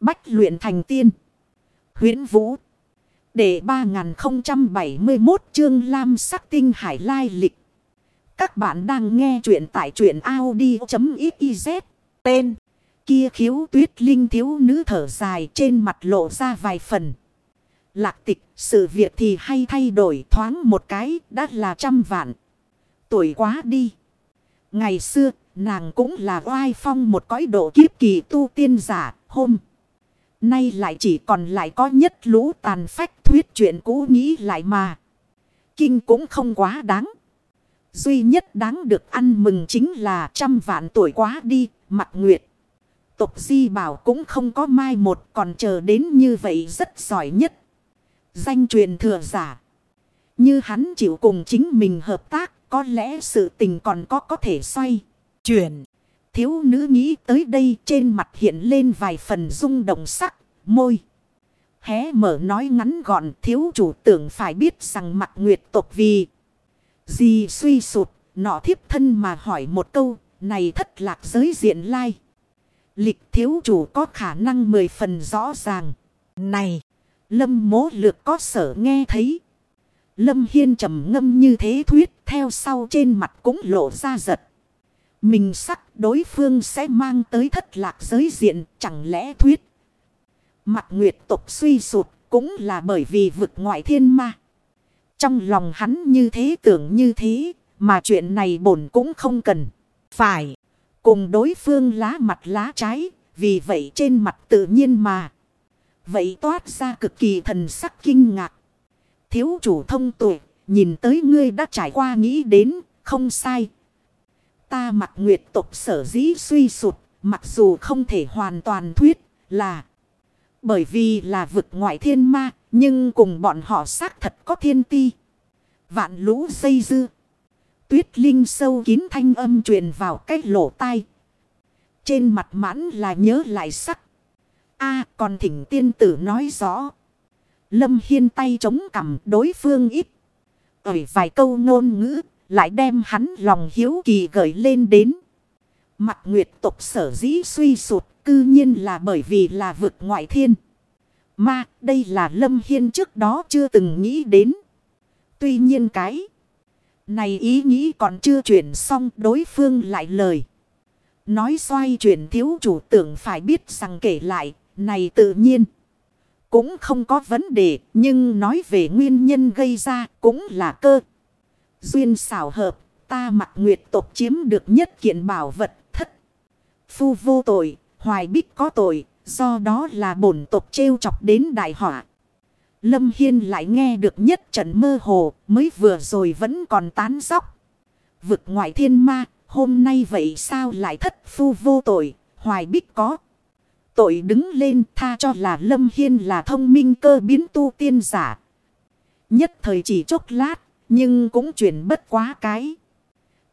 Bách luyện thành tiên. huyễn Vũ. Để 3071 chương Lam sắc tinh hải lai lịch. Các bạn đang nghe truyện tại truyện Audi.xyz. Tên. Kia khiếu tuyết linh thiếu nữ thở dài trên mặt lộ ra vài phần. Lạc tịch, sự việc thì hay thay đổi thoáng một cái, đã là trăm vạn. Tuổi quá đi. Ngày xưa, nàng cũng là oai phong một cõi độ kiếp kỳ tu tiên giả, hôm. Nay lại chỉ còn lại có nhất lũ tàn phách thuyết chuyện cũ nghĩ lại mà. Kinh cũng không quá đáng. Duy nhất đáng được ăn mừng chính là trăm vạn tuổi quá đi, mặt nguyệt. Tục di bảo cũng không có mai một còn chờ đến như vậy rất giỏi nhất. Danh truyền thừa giả. Như hắn chịu cùng chính mình hợp tác, có lẽ sự tình còn có có thể xoay. Chuyển. Thiếu nữ nghĩ tới đây trên mặt hiện lên vài phần rung động sắc, môi. Hé mở nói ngắn gọn thiếu chủ tưởng phải biết rằng mặt nguyệt tộc vì. Gì suy sụt, nọ thiếp thân mà hỏi một câu, này thất lạc giới diện lai. Lịch thiếu chủ có khả năng mười phần rõ ràng. Này, lâm mố lược có sở nghe thấy. Lâm Hiên trầm ngâm như thế thuyết theo sau trên mặt cũng lộ ra giật. Mình sắc đối phương sẽ mang tới thất lạc giới diện chẳng lẽ thuyết. Mặt nguyệt tục suy sụt cũng là bởi vì vực ngoại thiên ma. Trong lòng hắn như thế tưởng như thế mà chuyện này bổn cũng không cần. Phải cùng đối phương lá mặt lá trái vì vậy trên mặt tự nhiên mà. Vậy toát ra cực kỳ thần sắc kinh ngạc. Thiếu chủ thông tuệ nhìn tới ngươi đã trải qua nghĩ đến không sai Ta mặt nguyệt tục sở dĩ suy sụt, mặc dù không thể hoàn toàn thuyết là bởi vì là vực ngoại thiên ma, nhưng cùng bọn họ xác thật có thiên ti. Vạn lũ dây dư. Tuyết linh sâu kín thanh âm truyền vào cái lỗ tai. Trên mặt mãn là nhớ lại sắc. a còn thỉnh tiên tử nói rõ. Lâm Hiên tay chống cằm đối phương ít. Ở vài câu ngôn ngữ lại đem hắn lòng hiếu kỳ gợi lên đến. Mặt nguyệt tục sở dĩ suy sụt cư nhiên là bởi vì là vực ngoại thiên. Mà đây là Lâm Hiên trước đó chưa từng nghĩ đến. Tuy nhiên cái này ý nghĩ còn chưa chuyển xong đối phương lại lời. Nói xoay chuyển thiếu chủ tưởng phải biết rằng kể lại, này tự nhiên. Cũng không có vấn đề, nhưng nói về nguyên nhân gây ra cũng là cơ. Duyên xảo hợp, ta mặc nguyệt tộc chiếm được nhất kiện bảo vật thất. Phu vô tội, hoài bích có tội, do đó là bổn tộc trêu chọc đến đại họa. Lâm Hiên lại nghe được nhất trận mơ hồ, mới vừa rồi vẫn còn tán dóc. Vực ngoại thiên ma, hôm nay vậy sao lại thất phu vô tội, hoài bích có. Tội đứng lên tha cho là Lâm Hiên là thông minh cơ biến tu tiên giả. Nhất thời chỉ chốc lát, nhưng cũng chuyển bất quá cái.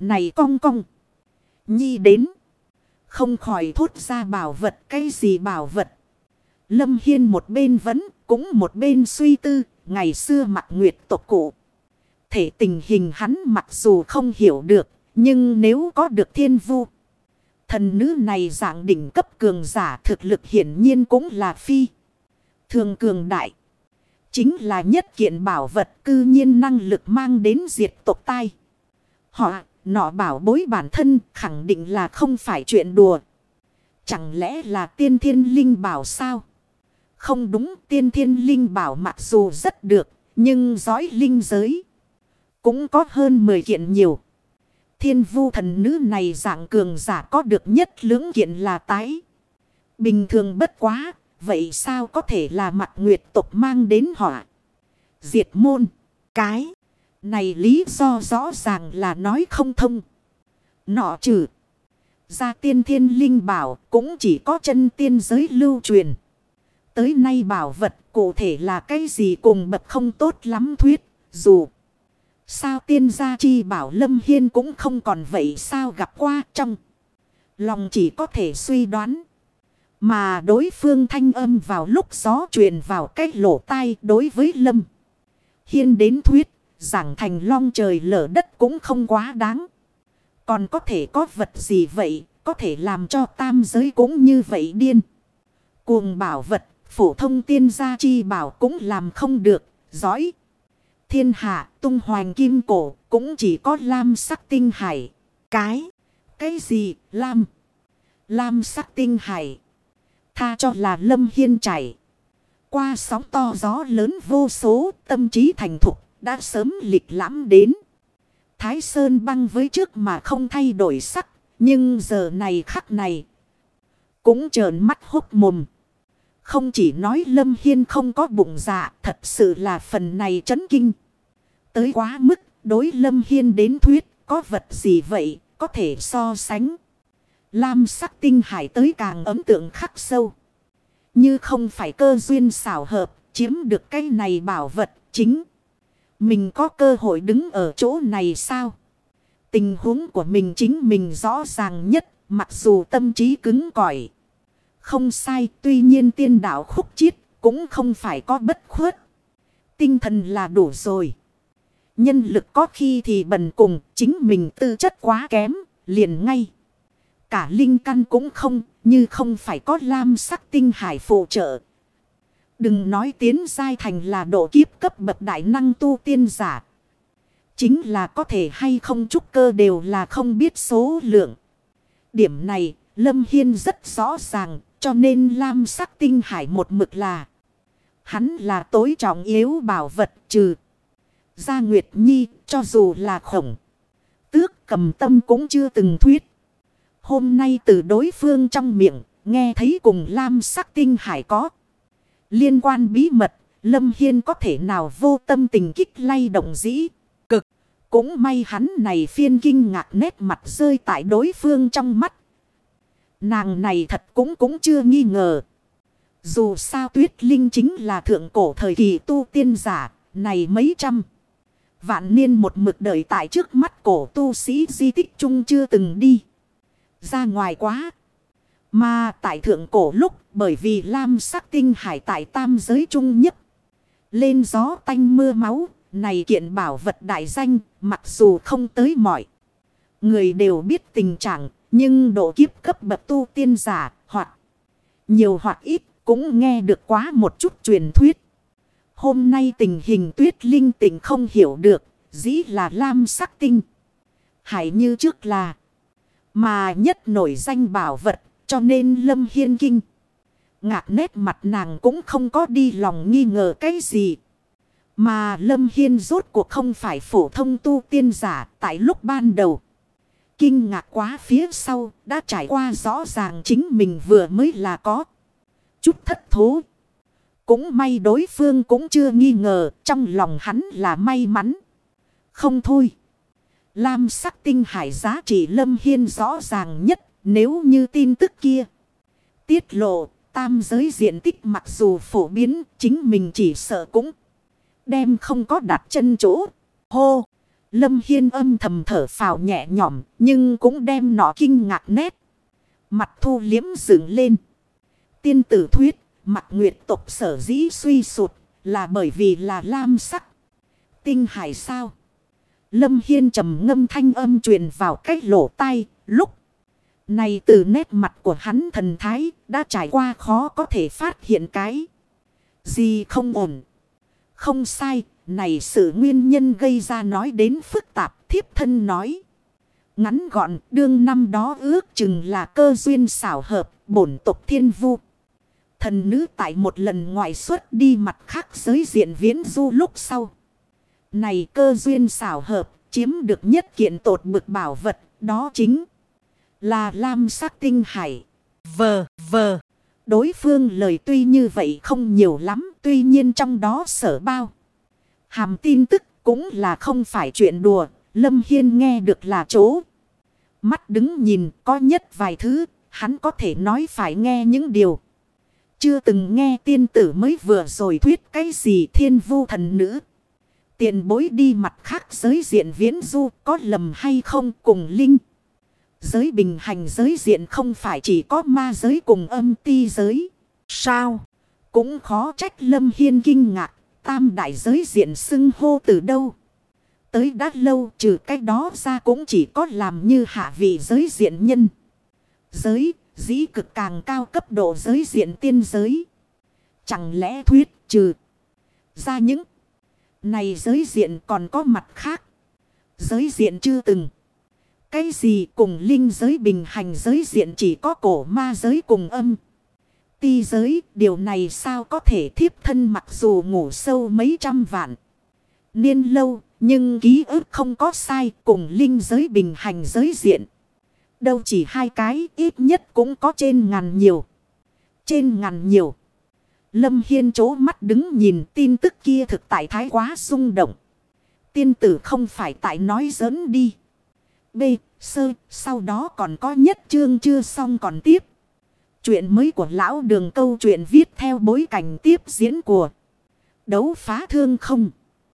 Này cong cong. Nhi đến. Không khỏi thốt ra bảo vật cái gì bảo vật. Lâm Hiên một bên vẫn cũng một bên suy tư. Ngày xưa mặt nguyệt tộc cụ. Thể tình hình hắn mặc dù không hiểu được. Nhưng nếu có được thiên vu. Thần nữ này dạng đỉnh cấp cường giả thực lực hiển nhiên cũng là phi. Thường cường đại. Chính là nhất kiện bảo vật cư nhiên năng lực mang đến diệt tộc tai. Họ, nọ bảo bối bản thân khẳng định là không phải chuyện đùa. Chẳng lẽ là tiên thiên linh bảo sao? Không đúng tiên thiên linh bảo mặc dù rất được, nhưng giói linh giới. Cũng có hơn 10 kiện nhiều. Thiên vu thần nữ này dạng cường giả có được nhất lưỡng kiện là tái. Bình thường bất quá, Vậy sao có thể là mặt nguyệt tục mang đến họa? Diệt môn. Cái. Này lý do rõ ràng là nói không thông. Nọ trừ. Gia tiên thiên linh bảo cũng chỉ có chân tiên giới lưu truyền. Tới nay bảo vật cụ thể là cái gì cùng bậc không tốt lắm thuyết. Dù. Sao tiên gia chi bảo lâm hiên cũng không còn vậy sao gặp qua trong. Lòng chỉ có thể suy đoán. Mà đối phương thanh âm vào lúc gió truyền vào cái lỗ tai đối với Lâm. Hiên đến thuyết, giảng thành long trời lở đất cũng không quá đáng. Còn có thể có vật gì vậy, có thể làm cho tam giới cũng như vậy điên. Cuồng bảo vật, phổ thông tiên gia chi bảo cũng làm không được, giỏi. Thiên hạ tung hoành kim cổ cũng chỉ có lam sắc tinh hải. Cái, cái gì, lam? Lam sắc tinh hải. Tha cho là lâm hiên chảy. Qua sóng to gió lớn vô số, tâm trí thành thục, đã sớm lịch lãm đến. Thái Sơn băng với trước mà không thay đổi sắc, nhưng giờ này khắc này, cũng trợn mắt hốt mồm. Không chỉ nói Lâm Hiên không có bụng dạ, thật sự là phần này chấn kinh. Tới quá mức, đối Lâm Hiên đến thuyết, có vật gì vậy, có thể so sánh. Lam sắc tinh hải tới càng ấm tượng khắc sâu. Như không phải cơ duyên xảo hợp, chiếm được cái này bảo vật chính. Mình có cơ hội đứng ở chỗ này sao? Tình huống của mình chính mình rõ ràng nhất, mặc dù tâm trí cứng cỏi. Không sai, tuy nhiên tiên đạo khúc chiết cũng không phải có bất khuất. Tinh thần là đủ rồi. Nhân lực có khi thì bần cùng, chính mình tư chất quá kém, liền ngay. Cả linh căn cũng không, như không phải có lam sắc tinh hải phụ trợ. Đừng nói tiến giai thành là độ kiếp cấp bậc đại năng tu tiên giả. Chính là có thể hay không trúc cơ đều là không biết số lượng. Điểm này, Lâm Hiên rất rõ ràng, cho nên lam sắc tinh hải một mực là. Hắn là tối trọng yếu bảo vật trừ. Gia Nguyệt Nhi, cho dù là khổng. Tước cầm tâm cũng chưa từng thuyết. Hôm nay từ đối phương trong miệng, nghe thấy cùng lam sắc tinh hải có. Liên quan bí mật, Lâm Hiên có thể nào vô tâm tình kích lay động dĩ. Cực, cũng may hắn này phiên kinh ngạc nét mặt rơi tại đối phương trong mắt. Nàng này thật cũng cũng chưa nghi ngờ. Dù sao tuyết linh chính là thượng cổ thời kỳ tu tiên giả, này mấy trăm. Vạn niên một mực đợi tại trước mắt cổ tu sĩ di tích chung chưa từng đi. Ra ngoài quá. Mà tại thượng cổ lúc bởi vì lam sắc tinh hải tại tam giới trung nhất. Lên gió tanh mưa máu. Này kiện bảo vật đại danh mặc dù không tới mọi. Người đều biết tình trạng. Nhưng độ kiếp cấp bậc tu tiên giả hoặc nhiều hoặc ít cũng nghe được quá một chút truyền thuyết. Hôm nay tình hình tuyết linh tình không hiểu được, dĩ là lam sắc tinh. Hải như trước là, mà nhất nổi danh bảo vật, cho nên lâm hiên kinh. Ngạc nét mặt nàng cũng không có đi lòng nghi ngờ cái gì. Mà lâm hiên rốt cuộc không phải phổ thông tu tiên giả tại lúc ban đầu. Kinh ngạc quá phía sau đã trải qua rõ ràng chính mình vừa mới là có. Chút thất thố. Cũng may đối phương cũng chưa nghi ngờ, trong lòng hắn là may mắn. Không thôi. Lam sắc tinh hải giá trị lâm hiên rõ ràng nhất, nếu như tin tức kia. Tiết lộ tam giới diện tích mặc dù phổ biến, chính mình chỉ sợ cũng đem không có đặt chân chỗ. Hô! Lâm Hiên âm thầm thở phào nhẹ nhõm, nhưng cũng đem nọ kinh ngạc nét. Mặt thu liếm dựng lên. Tiên tử thuyết Mặt nguyệt tộc sở dĩ suy sụt là bởi vì là lam sắc. Tinh hải sao? Lâm Hiên trầm ngâm thanh âm truyền vào cách lỗ tai, lúc. Này từ nét mặt của hắn thần thái đã trải qua khó có thể phát hiện cái. Gì không ổn. Không sai, này sự nguyên nhân gây ra nói đến phức tạp thiếp thân nói. Ngắn gọn đương năm đó ước chừng là cơ duyên xảo hợp bổn tộc thiên vu. Thần nữ tại một lần ngoại xuất đi mặt khác giới diện viễn du lúc sau. Này cơ duyên xảo hợp chiếm được nhất kiện tột bực bảo vật đó chính là lam sắc tinh hải. Vờ vờ. Đối phương lời tuy như vậy không nhiều lắm, tuy nhiên trong đó sở bao. Hàm tin tức cũng là không phải chuyện đùa. Lâm Hiên nghe được là chỗ. Mắt đứng nhìn, có nhất vài thứ. Hắn có thể nói phải nghe những điều. Chưa từng nghe tiên tử mới vừa rồi thuyết cái gì thiên vu thần nữ. Tiền bối đi mặt khác giới diện viễn du có lầm hay không cùng linh. Giới bình hành giới diện không phải chỉ có ma giới cùng âm ti giới. Sao? Cũng khó trách lâm hiên kinh ngạc. Tam đại giới diện xưng hô từ đâu? Tới đã lâu, trừ cái đó ra cũng chỉ có làm như hạ vị giới diện nhân. Giới, dĩ cực càng cao cấp độ giới diện tiên giới. Chẳng lẽ thuyết trừ ra những này giới diện còn có mặt khác. Giới diện chưa từng. Cái gì cùng linh giới bình hành giới diện chỉ có cổ ma giới cùng âm. Ti giới, điều này sao có thể thiếp thân mặc dù ngủ sâu mấy trăm vạn. Niên lâu, nhưng ký ức không có sai cùng linh giới bình hành giới diện. Đâu chỉ hai cái, ít nhất cũng có trên ngàn nhiều. Trên ngàn nhiều. Lâm Hiên chố mắt đứng nhìn tin tức kia thực tại thái quá rung động. Tiên tử không phải tại nói giỡn đi. B. Sơ. Sau đó còn có nhất chương chưa xong còn tiếp. Chuyện mới của lão đường câu chuyện viết theo bối cảnh tiếp diễn của đấu phá thương không.